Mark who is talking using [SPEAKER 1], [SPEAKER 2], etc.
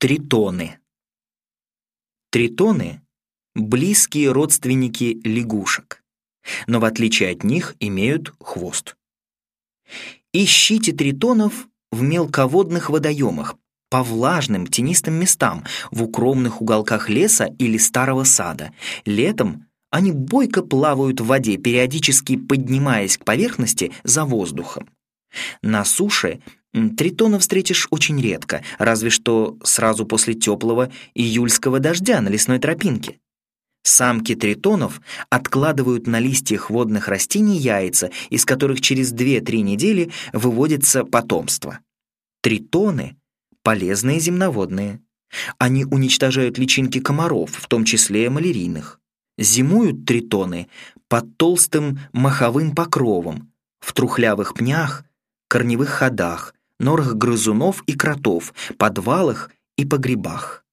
[SPEAKER 1] Тритоны. Тритоны — близкие родственники лягушек, но в отличие от них имеют хвост. Ищите тритонов в мелководных водоемах, по влажным тенистым местам, в укромных уголках леса или старого сада. Летом они бойко плавают в воде, периодически поднимаясь к поверхности за воздухом. На суше Тритона встретишь очень редко, разве что сразу после теплого июльского дождя на лесной тропинке. Самки тритонов откладывают на листьях водных растений яйца, из которых через 2-3 недели выводится потомство. Тритоны — полезные земноводные. Они уничтожают личинки комаров, в том числе малярийных. Зимуют тритоны под толстым маховым покровом, в трухлявых пнях, корневых ходах, норах грызунов и кротов, подвалах и погребах.